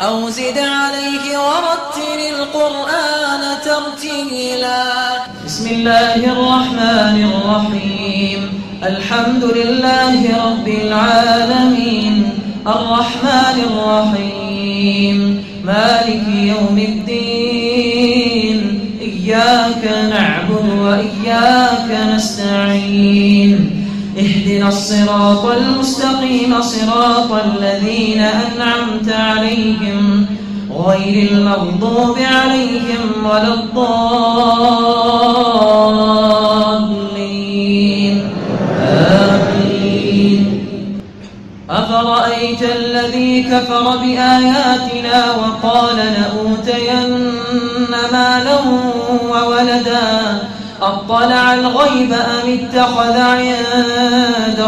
أو زد عليه ورتل القرآن ترتيلا. بسم الله الرحمن الرحيم. الحمد لله رب العالمين. الرحمن الرحيم. مالك يوم الدين. إياك نعبد وإياك نستعين. اهدنا الصراط المستقيم صراط الذين أنعمت عليهم غير المغضوب عليهم ولا الضالين. آمين. أفرأيت الذي كفر بآياتنا وقال لأوتين مالا وولدا أطلع الغيب أم اتخذ عند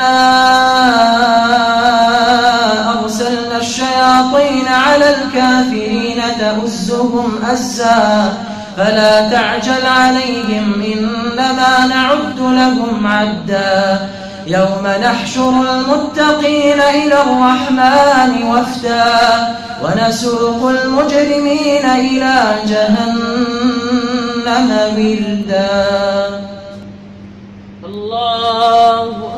أنا أرسلنا الشياطين على الكافرين تأزهم أزا فلا تعجل عليهم إنما نعد لهم عدا يوم نحشر المتقين إلى الرحمن وفدا ونسوق المجرمين إلى جهنم وردا الله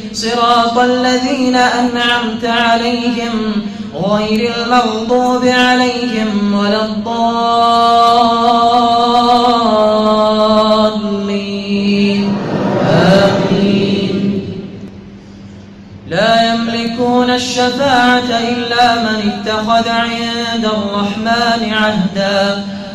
صراط الذين أنعمت عليهم غير المغضوب عليهم ولا الضالين. آمين. لا يملكون الشفاعة إلا من اتخذ عند الرحمن عهدا.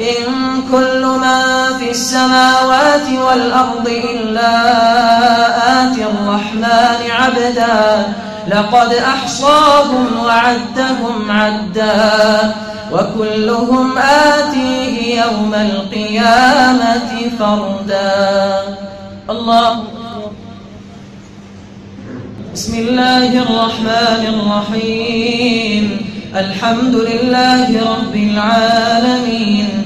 إن كل من في السماوات والأرض إلا آتي الرحمن عبدا. لقد أحصاهم وعدهم عدا. وكلهم آتيه يوم القيامة فردا. الله. بسم الله الرحمن الرحيم. الحمد لله رب العالمين.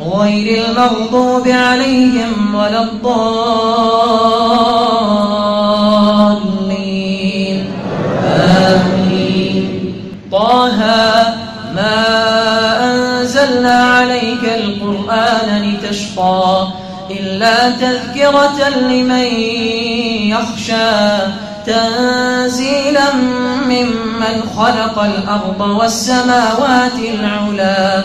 غير المغضوب عليهم ولا الضالين. آمين. طه ما أنزلنا عليك القرآن لتشقى إلا تذكرة لمن يخشى تنزيلا ممن خلق الأرض والسماوات العلا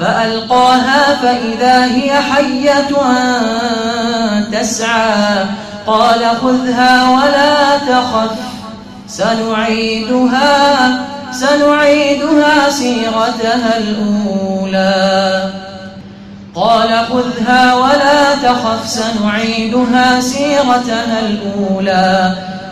فألقاها فإذا هي حية تسعى. قال خذها ولا تخف. سنعيدها سنعيدها سيرتها الأولى. قال خذها ولا تخف سنعيدها سيرتها الأولى.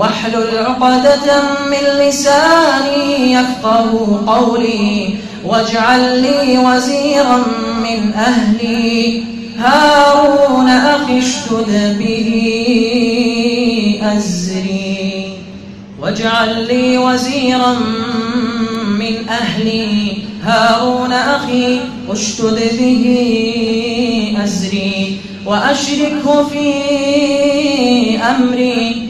واحلل عقدة من لساني يفقه قولي واجعل لي وزيرا من أهلي. هارون أخي اشتد به أزري. واجعل لي وزيرا من أهلي. هارون أخي اشتد به أزري. وأشركه في أمري.